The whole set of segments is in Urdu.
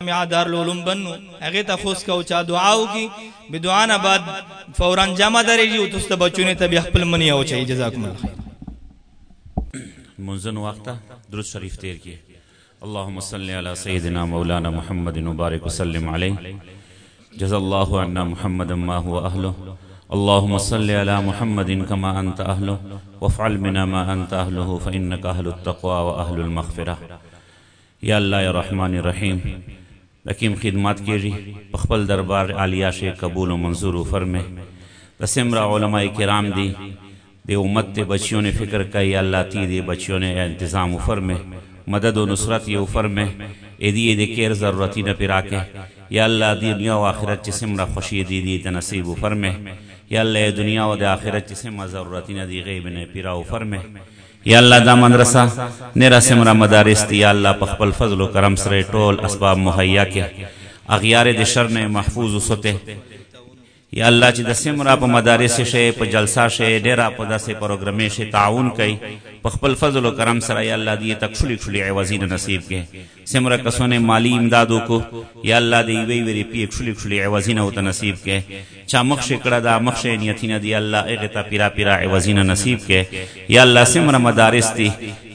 جامعہ دارالعلوم بنو، اگے تا خوش کا چا دعاو کی بدعا نہ بعد فوراً جمع درے جی تو بچوں نے تبھی خپل منی او چاہیے جزاکم اللہ خیر. منزن وقتا درست شریف تیر کیے۔ اللہم صلی علی سیدنا مولانا محمد مبارک وسلم علیہ۔ جز اللہ عنا محمد ما هو اہلو اللہم صلی علی محمد کما انت اہلو وفعل منا ما انت اہلو فإنک اہل التقوى و اہل المغفرہ۔ یا اللہ یا رحمان الرحیم لکیم خدمات کیری پخپل دربار عالیہ شے قبول و منظور و فرمے دسمرہ علماء کرام دی۔ دے امت تے بچیوں نے فکر کئی، اللہ تی دے بچیوں نے انتظام و فرمے مدد و نصرت یہ فرمے اے دی دے کیر ضرورتی نہ پیرا کے یا اللہ، دی دنیا و آخرت جسم خوشی، دی دی تنصیب و فرمے یا اللہ دنیا و دے آخرت جسے ما ضرورتی نہ دی غیب نے پیرا و فرمے۔ یا اللہ دا مدرسہ نیرا سمرا مدارس دی یا اللہ پخبل فضل و کرم سرے ٹول اسباب مہیا کے اغیار دے شر نے محفوظ و ستے۔ یا اللہ چې د سمرا په مدارس شي په جلسه شي ډیرا په داسې پروګرامې شي تعاون کوي په خپل فضل او کرم سره یا الله دې تک شلی شلی عوضین نصیب کې سمرا کسونه مالی امدادو کو یا الله دې وی وی پی شلی شلی عوضین او نصیب کې چا مخ شکړه دا، مخ شي نیتینه دی الله هغه ته پیرا پیرا عوضین نصیب کې یا الله سمرا مدارس دی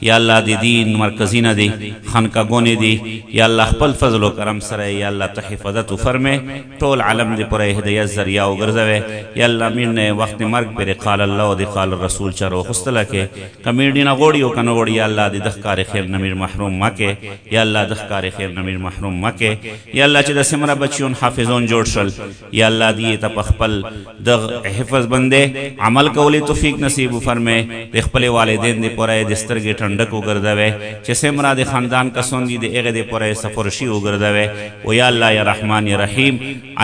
یا الله دې دین مرکزینه دی خانقاهونه دی یا الله خپل فضل او کرم سره یا الله ته حفاظت فرمه ټول عالم دې پر هدایت ذریعہ او ګرځوي یا الله مين وخت مرګ پر قال الله او دی قال رسول چرو خستله کې کمیډی نه غوړی او کنه غوړی یا الله دې دخکار خیر نمیر محروم مکه یا الله دخکار خیر نمیر محروم مکه یا الله چې د سمره بچیون حافظون جوړ شل، یا الله دې ته خپل د حفظ بندے، عمل کولی توفیق نصیب فرمے د خپل والدین دې پرې د سترګې ټندک وګرځوي چې سمره د خاندان کسون دي د هغه دې پرې سفر شي وګرځوي او یا الله یا رحمان یا رحیم،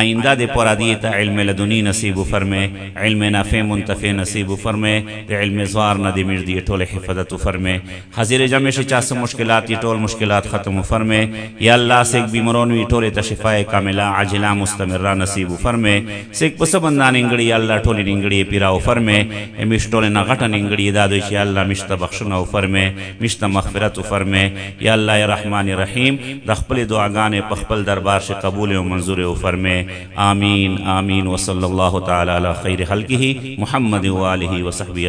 آئندہ دې پرې دې ته علم لدنی نصیب فرمے، علم نافع منتفع نصیب فرمے د علم زوار نه دې مر دې ټول حفاظت فرمے۔ حاضر جمع شي چا مشکلات ټول مشکلات ختم فرمے۔ یا الله سیک بیمارون وی ټول ته شفاء کامله عاجله نصیب فرمے۔ سیک پس بندان انګړي الله ټول انګړي پیراو فرمے۔ مش ټول نه غټن انګړي دادو شي الله مشته بخښنه فرمے مشته مغفرت فرمے۔ یا الله یا رحمان رحیم د خپل دعاګانې دربار شي قبول او منظور او فرمے۔ آمین آمین، وصلی الله تعالی علی خیر خلقه محمد و آله و صحبه